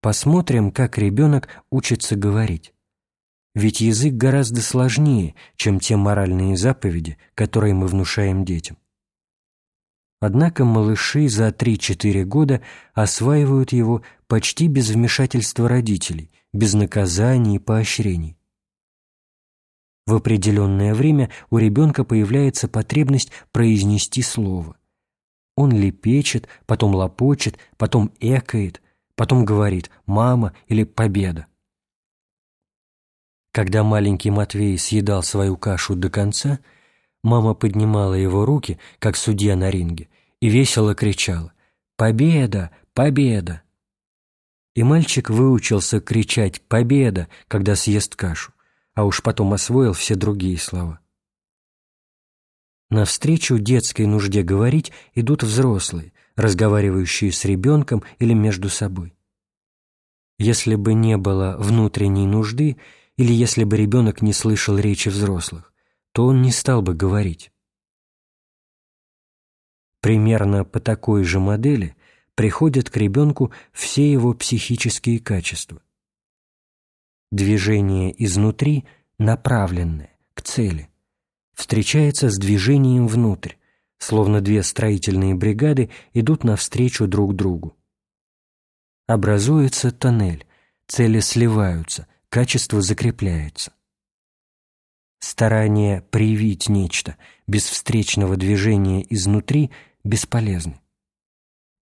Посмотрим, как ребенок учится говорить. Ведь язык гораздо сложнее, чем те моральные заповеди, которые мы внушаем детям. Однако малыши за 3-4 года осваивают его почти без вмешательства родителей, без наказаний и поощрений. В определенное время у ребенка появляется потребность произнести слово. Он лепечет, потом лопочет, потом экает, потом говорит «мама» или «победа». Когда маленький Матвей съедал свою кашу до конца, мама поднимала его руки, как судья на ринге, и весело кричала «Победа! Победа!». И мальчик выучился кричать «Победа!», когда съест кашу, а уж потом освоил все другие слова. Навстречу детской нужде говорить идут взрослые, разговаривающие с ребенком или между собой. Если бы не было внутренней нужды, или если бы ребенок не слышал речи взрослых, то он не стал бы говорить. Примерно по такой же модели приходят к ребенку все его психические качества. Движение изнутри направленное, к цели, встречается с движением внутрь, словно две строительные бригады идут навстречу друг другу. Образуется тоннель, цели сливаются, качество закрепляется. Старание проявить нечто без встречного движения изнутри бесполезны.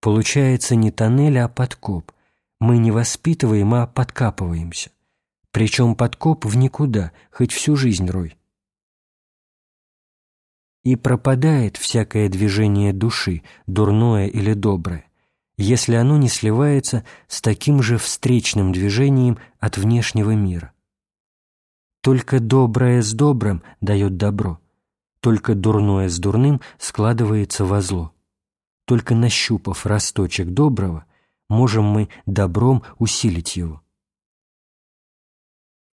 Получается не тоннель, а подкоп. Мы не воспитываем, а подкапываемся. Причем подкоп в никуда, хоть всю жизнь рой. И пропадает всякое движение души, дурное или доброе, если оно не сливается с таким же встречным движением от внешнего мира. Только доброе с добрым дает добро, только дурное с дурным складывается во зло. Только нащупав росточек доброго, можем мы добром усилить его.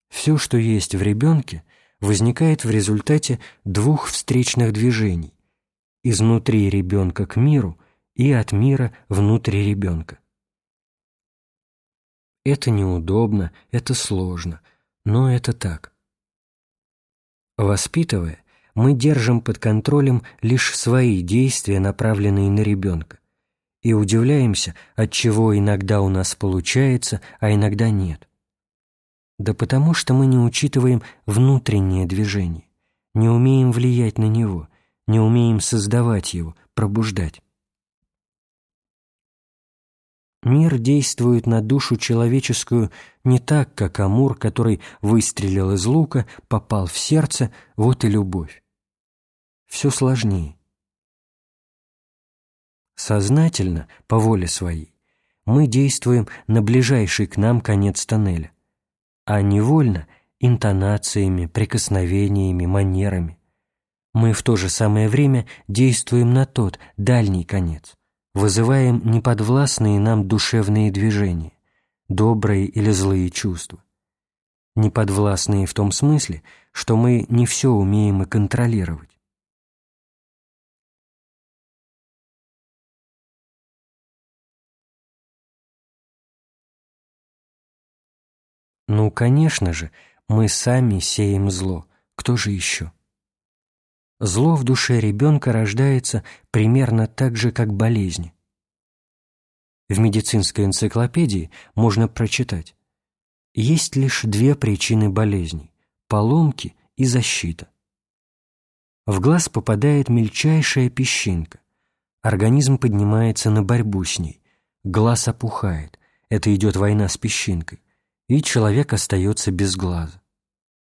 Все, что есть в ребенке, возникает в результате двух встречных движений – изнутри ребенка к миру – и от мира внутри ребенка. Это неудобно, это сложно, но это так. Воспитывая, мы держим под контролем лишь свои действия, направленные на ребенка, и удивляемся, от чего иногда у нас получается, а иногда нет. Да потому что мы не учитываем внутреннее движение, не умеем влиять на него, не умеем создавать его, пробуждать. Мир действует на душу человеческую не так, как Амур, который выстрелил из лука, попал в сердце, вот и любовь. Все сложнее. Сознательно, по воле своей, мы действуем на ближайший к нам конец тоннеля, а невольно – интонациями, прикосновениями, манерами. Мы в то же самое время действуем на тот, дальний конец – вызываем неподвластные нам душевные движения, добрые или злые чувства. Неподвластные в том смысле, что мы не все умеем и контролировать. Ну, конечно же, мы сами сеем зло. Кто же еще? Зло в душе ребенка рождается примерно так же, как болезнь. В медицинской энциклопедии можно прочитать «Есть лишь две причины болезней – поломки и защита». В глаз попадает мельчайшая песчинка. Организм поднимается на борьбу с ней. Глаз опухает. Это идет война с песчинкой. И человек остается без глаза.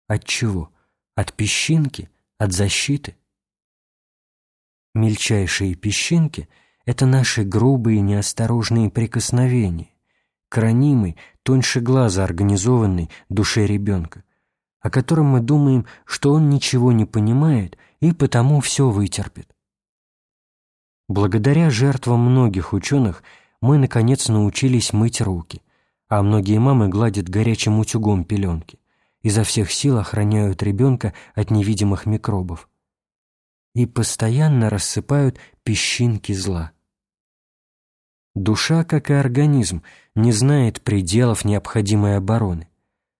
От чего? От песчинки – от защиты. Мельчайшие песчинки — это наши грубые неосторожные прикосновения, к ранимой, тоньше глаза организованной душе ребенка, о котором мы думаем, что он ничего не понимает и потому все вытерпит. Благодаря жертвам многих ученых мы, наконец, научились мыть руки, а многие мамы гладят горячим утюгом пеленки изо всех сил охраняют ребенка от невидимых микробов и постоянно рассыпают песчинки зла. Душа, как и организм, не знает пределов необходимой обороны.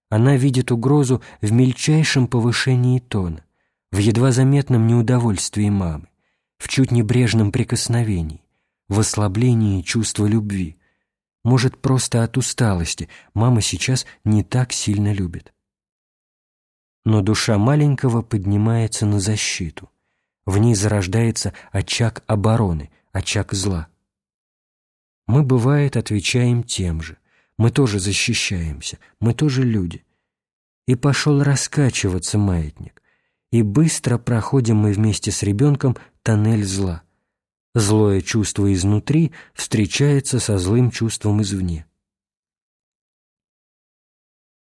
Она видит угрозу в мельчайшем повышении тона, в едва заметном неудовольствии мамы, в чуть небрежном прикосновении, в ослаблении чувства любви. Может, просто от усталости мама сейчас не так сильно любит. Но душа маленького поднимается на защиту. В ней зарождается очаг обороны, очаг зла. Мы, бывает, отвечаем тем же. Мы тоже защищаемся, мы тоже люди. И пошел раскачиваться маятник. И быстро проходим мы вместе с ребенком тоннель зла. Злое чувство изнутри встречается со злым чувством извне.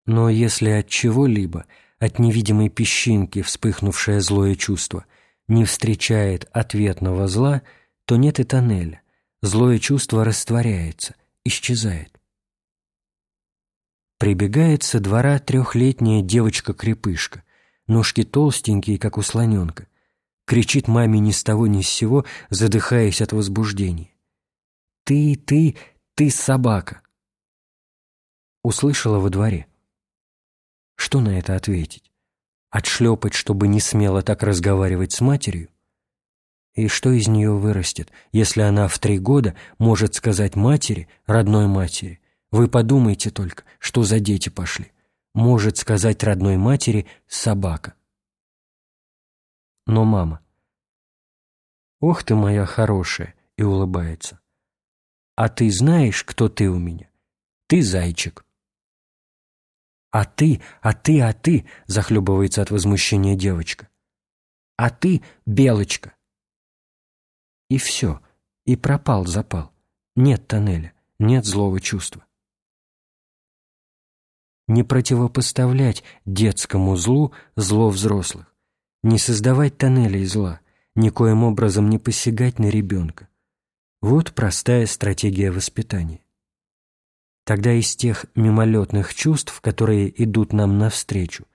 Но если от чего-либо, от невидимой песчинки, вспыхнувшее злое чувство, не встречает ответного зла, то нет и тоннеля. Злое чувство растворяется, исчезает. Прибегает со двора трехлетняя девочка-крепышка, ножки толстенькие, как у слоненка, кричит маме ни с того ни с сего, задыхаясь от возбуждения. «Ты, ты, ты собака!» Услышала во дворе. Что на это ответить? Отшлепать, чтобы не смело так разговаривать с матерью? И что из нее вырастет, если она в три года может сказать матери, родной матери, «Вы подумайте только, что за дети пошли», может сказать родной матери «собака». Но мама. «Ох ты моя хорошая!» и улыбается. «А ты знаешь, кто ты у меня? Ты зайчик». «А ты, а ты, а ты!» — захлебывается от возмущения девочка. «А ты — белочка!» И все, и пропал запал. Нет тоннеля, нет злого чувства. Не противопоставлять детскому злу зло взрослых, не создавать тоннелей зла, никоим образом не посягать на ребенка. Вот простая стратегия воспитания. Тогда из тех мимолетных чувств, которые идут нам навстречу,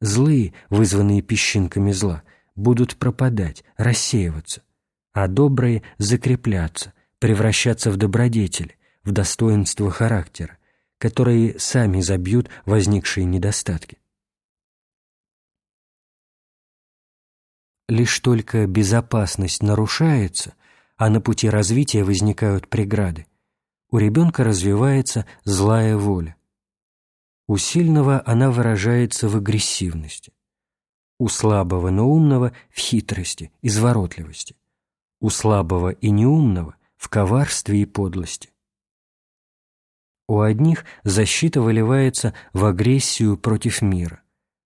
злые, вызванные песчинками зла, будут пропадать, рассеиваться – а добрые закрепляться, превращаться в добродетели, в достоинство характера, которые сами забьют возникшие недостатки. Лишь только безопасность нарушается, а на пути развития возникают преграды, у ребенка развивается злая воля. У сильного она выражается в агрессивности, у слабого, но умного – в хитрости, изворотливости у слабого и неумного в коварстве и подлости. У одних защита выливается в агрессию против мира,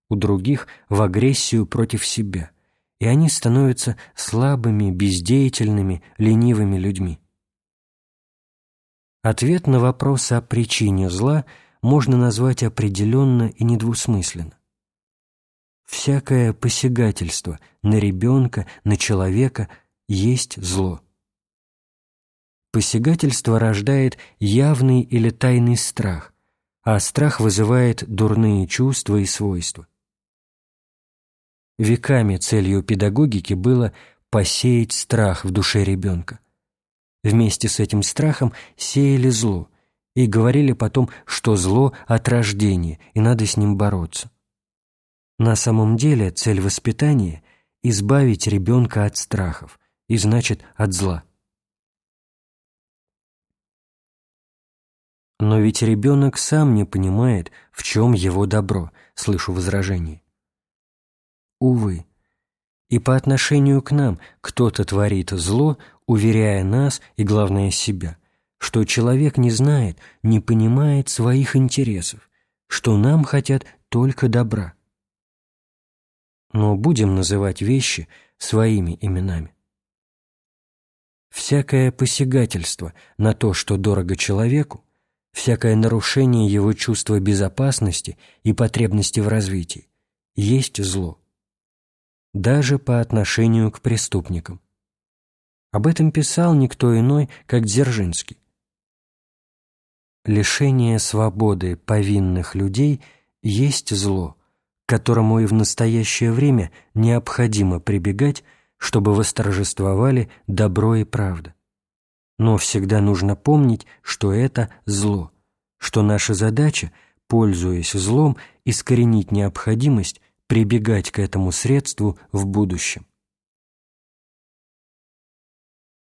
у других – в агрессию против себя, и они становятся слабыми, бездеятельными, ленивыми людьми. Ответ на вопрос о причине зла можно назвать определенно и недвусмысленно. Всякое посягательство на ребенка, на человека – есть зло. Посягательство рождает явный или тайный страх, а страх вызывает дурные чувства и свойства. Веками целью педагогики было посеять страх в душе ребенка. Вместе с этим страхом сеяли зло и говорили потом, что зло от рождения и надо с ним бороться. На самом деле цель воспитания – избавить ребенка от страхов, и значит от зла. Но ведь ребенок сам не понимает, в чем его добро, слышу возражение. Увы, и по отношению к нам кто-то творит зло, уверяя нас и, главное, себя, что человек не знает, не понимает своих интересов, что нам хотят только добра. Но будем называть вещи своими именами. Всякое посягательство на то, что дорого человеку, всякое нарушение его чувства безопасности и потребности в развитии есть зло. Даже по отношению к преступникам. Об этом писал никто иной, как Дзержинский. Лишение свободы повинных людей есть зло, которому и в настоящее время необходимо прибегать чтобы восторжествовали добро и правда. Но всегда нужно помнить, что это зло, что наша задача, пользуясь злом, искоренить необходимость прибегать к этому средству в будущем.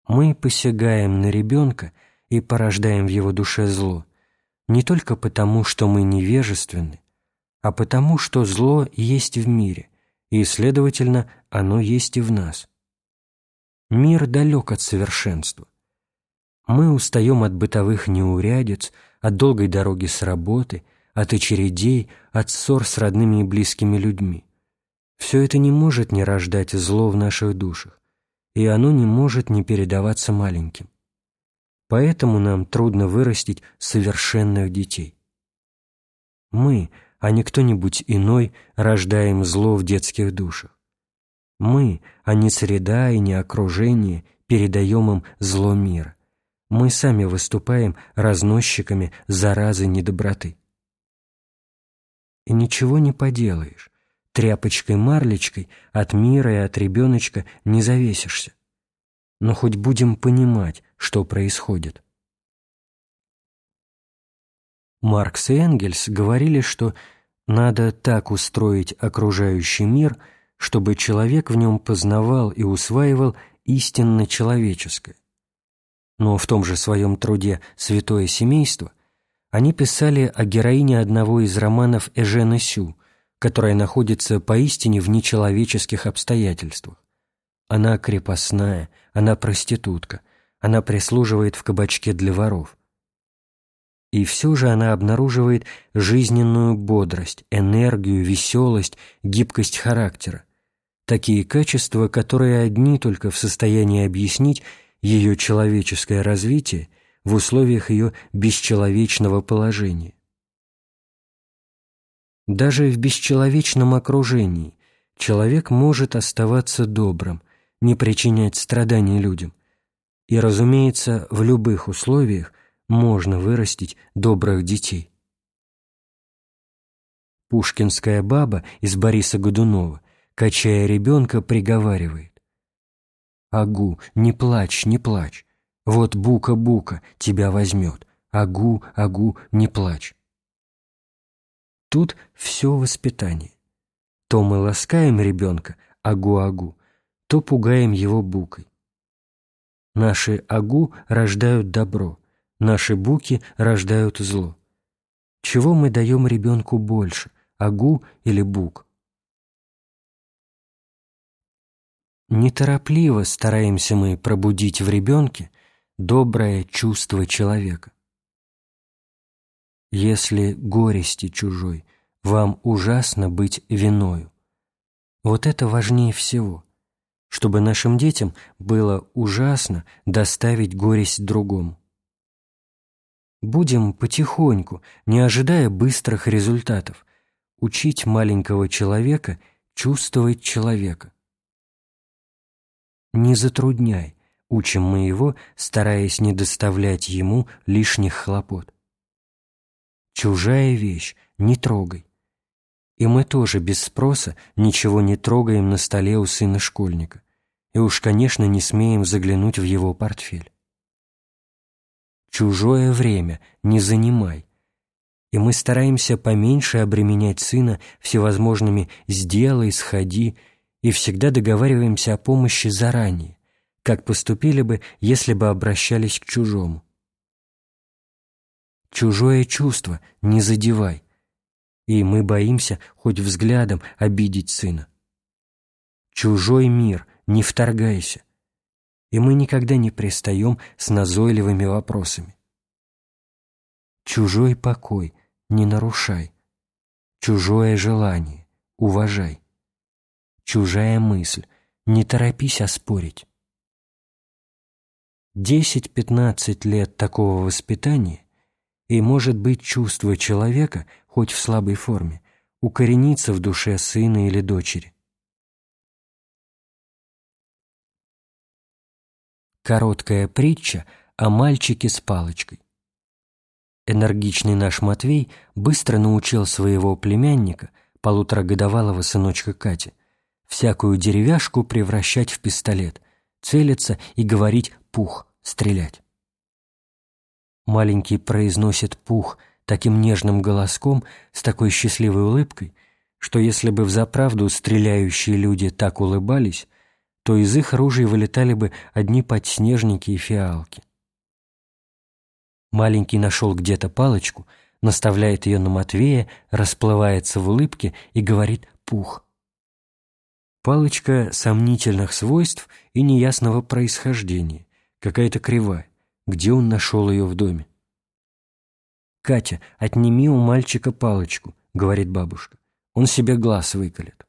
Мы посягаем на ребенка и порождаем в его душе зло не только потому, что мы невежественны, а потому, что зло есть в мире, и, следовательно, оно есть и в нас. Мир далек от совершенства. Мы устаем от бытовых неурядиц, от долгой дороги с работы, от очередей, от ссор с родными и близкими людьми. Все это не может не рождать зло в наших душах, и оно не может не передаваться маленьким. Поэтому нам трудно вырастить совершенных детей. Мы, а не кто-нибудь иной, рождаем зло в детских душах. Мы, а не среда и не окружение, передаем им зло мира. Мы сами выступаем разносчиками заразы недоброты. И ничего не поделаешь. Тряпочкой-марлечкой от мира и от ребеночка не завесишься. Но хоть будем понимать, что происходит. Маркс и Энгельс говорили, что надо так устроить окружающий мир, чтобы человек в нем познавал и усваивал истинно человеческое. Но в том же своем труде «Святое семейство» они писали о героине одного из романов Эжена Сю, которая находится поистине в нечеловеческих обстоятельствах. Она крепостная, она проститутка, она прислуживает в кабачке для воров. И все же она обнаруживает жизненную бодрость, энергию, веселость, гибкость характера. Такие качества, которые одни только в состоянии объяснить ее человеческое развитие в условиях ее бесчеловечного положения. Даже в бесчеловечном окружении человек может оставаться добрым, не причинять страданий людям, и, разумеется, в любых условиях можно вырастить добрых детей. Пушкинская баба из Бориса Годунова, качая ребенка, приговаривает. «Агу, не плачь, не плачь. Вот Бука-Бука тебя возьмет. Агу, Агу, не плачь». Тут все воспитание. То мы ласкаем ребенка, агу-агу, то пугаем его букой. Наши агу рождают добро, наши буки рождают зло. Чего мы даем ребенку больше, агу или бук? Неторопливо стараемся мы пробудить в ребенке доброе чувство человека. Если горести чужой, вам ужасно быть виною. Вот это важнее всего чтобы нашим детям было ужасно доставить горесть другому. Будем потихоньку, не ожидая быстрых результатов, учить маленького человека чувствовать человека. Не затрудняй, учим мы его, стараясь не доставлять ему лишних хлопот. Чужая вещь, не трогай. И мы тоже без спроса ничего не трогаем на столе у сына школьника. И уж, конечно, не смеем заглянуть в его портфель. Чужое время не занимай. И мы стараемся поменьше обременять сына всевозможными «сделай», «сходи», и всегда договариваемся о помощи заранее, как поступили бы, если бы обращались к чужому. Чужое чувство не задевай, и мы боимся хоть взглядом обидеть сына. Чужой мир, не вторгайся. И мы никогда не пристаем с назойливыми вопросами. Чужой покой не нарушай. Чужое желание уважай. Чужая мысль не торопись оспорить. Десять-пятнадцать лет такого воспитания и, может быть, чувство человека, хоть в слабой форме, укоренится в душе сына или дочери. Короткая притча о мальчике с палочкой. Энергичный наш Матвей быстро научил своего племянника, полуторагодовалого сыночка Кати, всякую деревяшку превращать в пистолет, целиться и говорить «пух», стрелять. Маленький произносит пух таким нежным голоском, с такой счастливой улыбкой, что если бы взаправду стреляющие люди так улыбались, то из их ружей вылетали бы одни подснежники и фиалки. Маленький нашел где-то палочку, наставляет ее на Матвея, расплывается в улыбке и говорит «пух». Палочка сомнительных свойств и неясного происхождения, какая-то кривая. Где он нашел ее в доме? «Катя, отними у мальчика палочку», — говорит бабушка. «Он себе глаз выколет».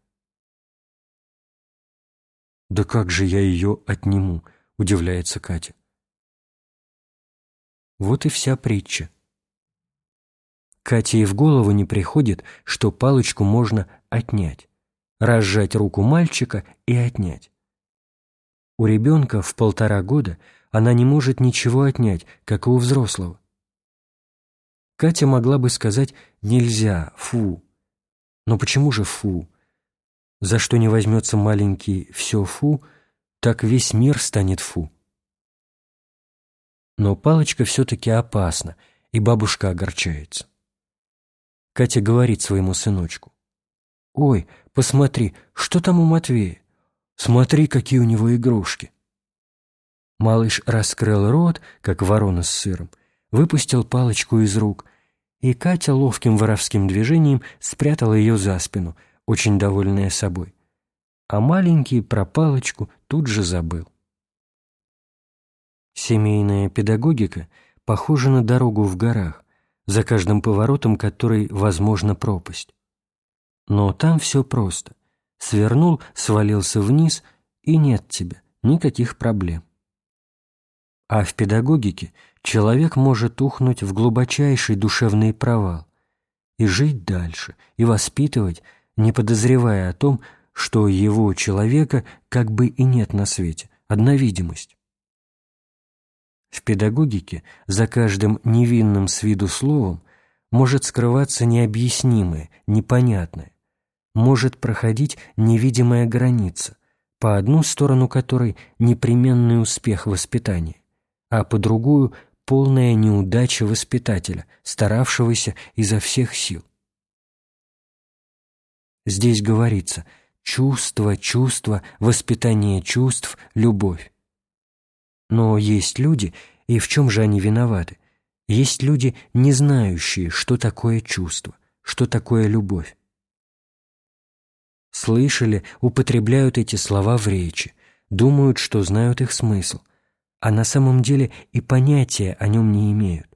«Да как же я ее отниму?» — удивляется Катя. Вот и вся притча. Кате и в голову не приходит, что палочку можно отнять, разжать руку мальчика и отнять. У ребенка в полтора года она не может ничего отнять, как и у взрослого. Катя могла бы сказать «нельзя, фу». Но почему же фу? За что не возьмется маленький «все фу», так весь мир станет фу. Но палочка все-таки опасна, и бабушка огорчается. Катя говорит своему сыночку. «Ой, посмотри, что там у Матвея? Смотри, какие у него игрушки!» Малыш раскрыл рот, как ворона с сыром, выпустил палочку из рук, и Катя ловким воровским движением спрятала ее за спину, очень довольная собой. А маленький про палочку тут же забыл. Семейная педагогика похожа на дорогу в горах, за каждым поворотом которой возможна пропасть. Но там все просто. Свернул, свалился вниз, и нет тебя, никаких проблем. А в педагогике человек может ухнуть в глубочайший душевный провал и жить дальше, и воспитывать, не подозревая о том, что его человека как бы и нет на свете, одна видимость. В педагогике за каждым невинным с виду словом может скрываться необъяснимое, непонятное, может проходить невидимая граница, по одну сторону которой непременный успех воспитания, а по другую – полная неудача воспитателя, старавшегося изо всех сил. Здесь говорится «чувство, чувство, воспитание чувств, любовь». Но есть люди, и в чем же они виноваты? Есть люди, не знающие, что такое чувство, что такое любовь. Слышали, употребляют эти слова в речи, думают, что знают их смысл, а на самом деле и понятия о нем не имеют.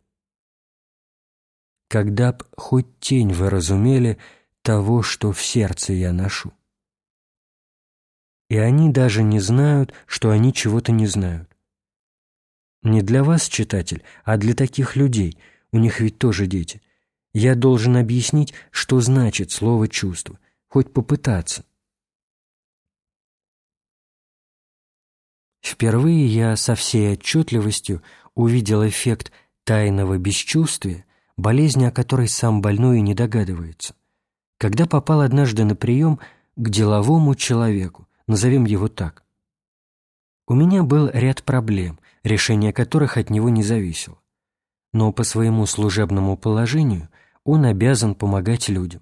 Когда б хоть тень вы разумели того, что в сердце я ношу. И они даже не знают, что они чего-то не знают. Не для вас, читатель, а для таких людей, у них ведь тоже дети. Я должен объяснить, что значит слово «чувство», хоть попытаться. Впервые я со всей отчетливостью увидел эффект тайного бесчувствия, болезни о которой сам больной и не догадывается, когда попал однажды на прием к деловому человеку, назовем его так. У меня был ряд проблем, решение которых от него не зависело. Но по своему служебному положению он обязан помогать людям.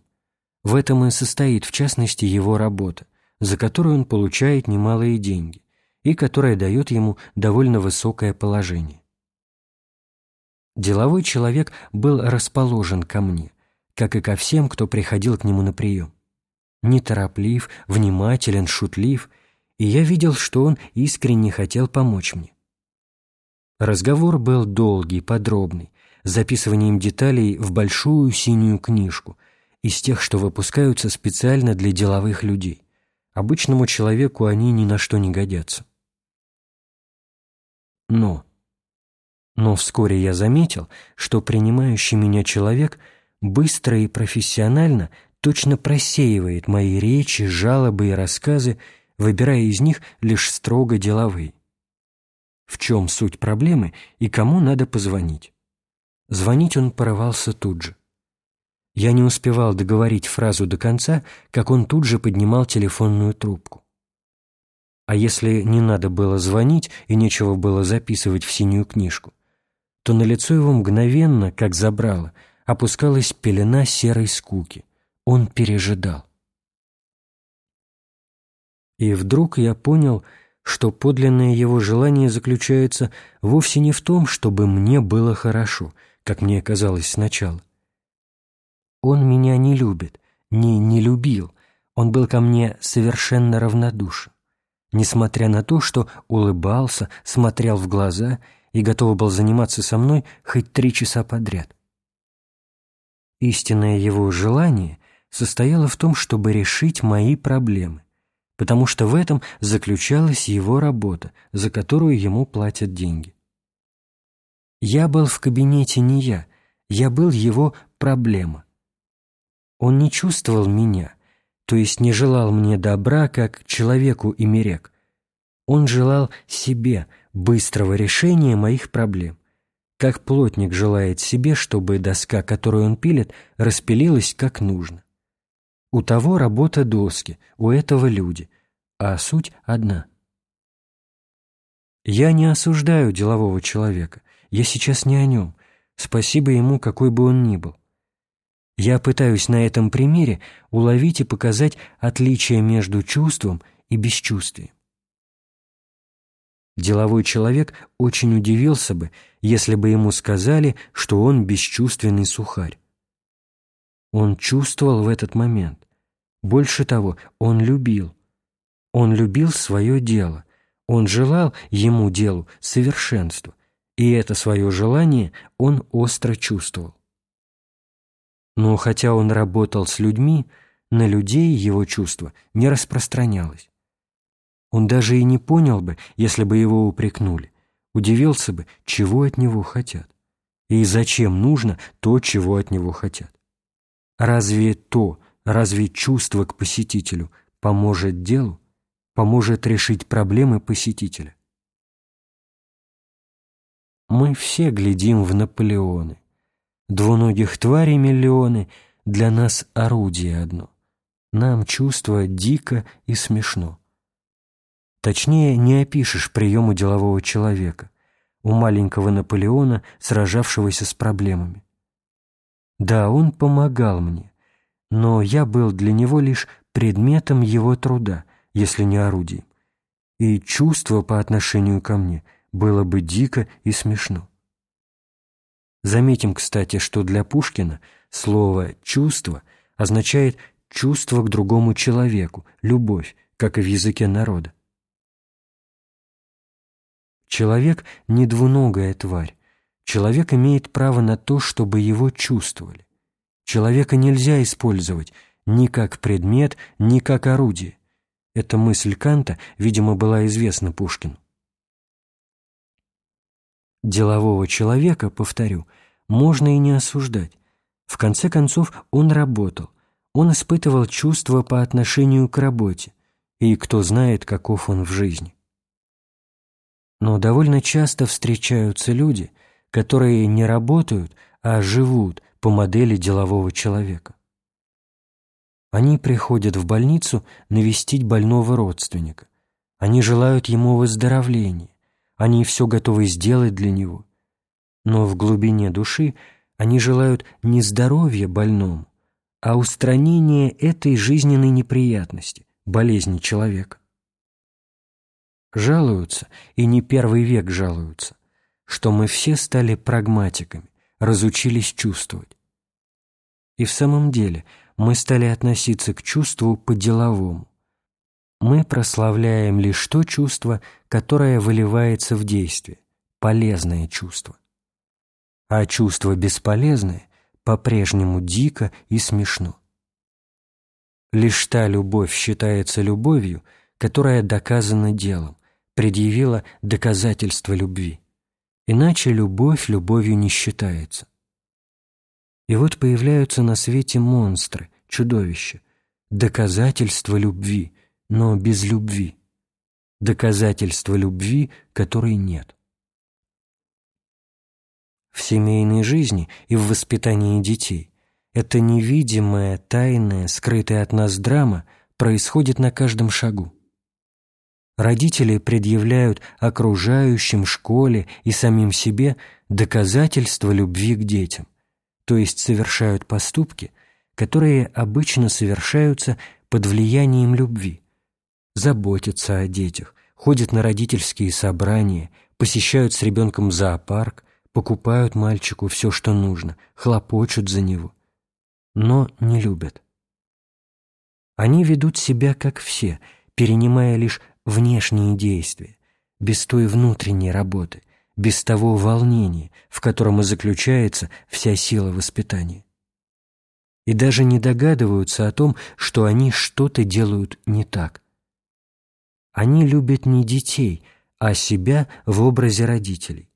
В этом и состоит, в частности, его работа, за которую он получает немалые деньги и которая дает ему довольно высокое положение. Деловой человек был расположен ко мне, как и ко всем, кто приходил к нему на прием. Нетороплив, внимателен, шутлив, и я видел, что он искренне хотел помочь мне. Разговор был долгий, подробный, с записыванием деталей в большую синюю книжку, из тех, что выпускаются специально для деловых людей. Обычному человеку они ни на что не годятся. Но... Но вскоре я заметил, что принимающий меня человек быстро и профессионально точно просеивает мои речи, жалобы и рассказы, выбирая из них лишь строго деловые в чем суть проблемы и кому надо позвонить. Звонить он порывался тут же. Я не успевал договорить фразу до конца, как он тут же поднимал телефонную трубку. А если не надо было звонить и нечего было записывать в синюю книжку, то на лицо его мгновенно, как забрало, опускалась пелена серой скуки. Он пережидал. И вдруг я понял, что подлинное его желание заключается вовсе не в том, чтобы мне было хорошо, как мне казалось сначала. Он меня не любит, не не любил, он был ко мне совершенно равнодушен, несмотря на то, что улыбался, смотрел в глаза и готов был заниматься со мной хоть три часа подряд. Истинное его желание состояло в том, чтобы решить мои проблемы, потому что в этом заключалась его работа, за которую ему платят деньги. Я был в кабинете не я, я был его проблема. Он не чувствовал меня, то есть не желал мне добра, как человеку и мерек. Он желал себе быстрого решения моих проблем, как плотник желает себе, чтобы доска, которую он пилит, распилилась как нужно. У того работа доски, у этого люди, а суть одна. Я не осуждаю делового человека, я сейчас не о нем, спасибо ему, какой бы он ни был. Я пытаюсь на этом примере уловить и показать отличие между чувством и бесчувствием. Деловой человек очень удивился бы, если бы ему сказали, что он бесчувственный сухарь. Он чувствовал в этот момент. Больше того, он любил. Он любил свое дело. Он желал ему делу совершенства, и это свое желание он остро чувствовал. Но хотя он работал с людьми, на людей его чувство не распространялось. Он даже и не понял бы, если бы его упрекнули, удивился бы, чего от него хотят, и зачем нужно то, чего от него хотят. Разве то, разве чувство к посетителю поможет делу, поможет решить проблемы посетителя? Мы все глядим в Наполеоны. Двуногих тварей миллионы, для нас орудие одно. Нам чувство дико и смешно. Точнее, не опишешь приему делового человека, у маленького Наполеона, сражавшегося с проблемами. Да, он помогал мне, но я был для него лишь предметом его труда, если не орудием, и чувство по отношению ко мне было бы дико и смешно. Заметим, кстати, что для Пушкина слово «чувство» означает чувство к другому человеку, любовь, как и в языке народа. Человек – не двуногая тварь, Человек имеет право на то, чтобы его чувствовали. Человека нельзя использовать ни как предмет, ни как орудие. Эта мысль Канта, видимо, была известна Пушкину. Делового человека, повторю, можно и не осуждать. В конце концов, он работал, он испытывал чувства по отношению к работе, и кто знает, каков он в жизни. Но довольно часто встречаются люди, которые не работают, а живут по модели делового человека. Они приходят в больницу навестить больного родственника. Они желают ему выздоровления. Они все готовы сделать для него. Но в глубине души они желают не здоровья больному, а устранения этой жизненной неприятности, болезни человека. Жалуются, и не первый век жалуются, что мы все стали прагматиками, разучились чувствовать. И в самом деле мы стали относиться к чувству по-деловому. Мы прославляем лишь то чувство, которое выливается в действие, полезное чувство. А чувство бесполезное по-прежнему дико и смешно. Лишь та любовь считается любовью, которая доказана делом, предъявила доказательство любви. Иначе любовь любовью не считается. И вот появляются на свете монстры, чудовища, доказательства любви, но без любви, доказательства любви, которой нет. В семейной жизни и в воспитании детей эта невидимая, тайная, скрытая от нас драма происходит на каждом шагу. Родители предъявляют окружающим, школе и самим себе доказательства любви к детям, то есть совершают поступки, которые обычно совершаются под влиянием любви, заботятся о детях, ходят на родительские собрания, посещают с ребенком зоопарк, покупают мальчику все, что нужно, хлопочут за него, но не любят. Они ведут себя как все, перенимая лишь внешние действия, без той внутренней работы, без того волнения, в котором и заключается вся сила воспитания. И даже не догадываются о том, что они что-то делают не так. Они любят не детей, а себя в образе родителей.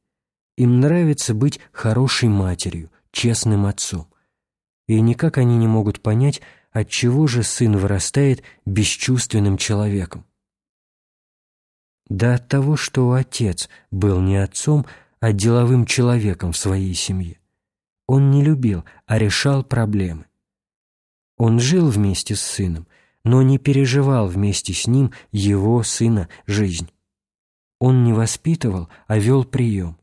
Им нравится быть хорошей матерью, честным отцом. И никак они не могут понять, отчего же сын вырастает бесчувственным человеком. Да от того, что отец был не отцом, а деловым человеком в своей семье. Он не любил, а решал проблемы. Он жил вместе с сыном, но не переживал вместе с ним его, сына, жизнь. Он не воспитывал, а вел прием.